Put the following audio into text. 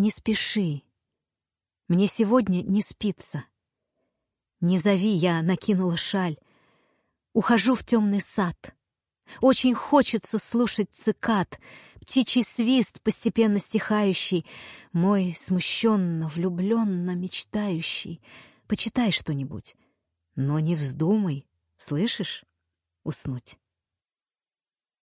Не спеши. Мне сегодня не спится. Не зови, я накинула шаль. Ухожу в темный сад. Очень хочется слушать цикад, птичий свист, постепенно стихающий, мой смущенно, влюбленно мечтающий. Почитай что-нибудь, но не вздумай, слышишь, уснуть.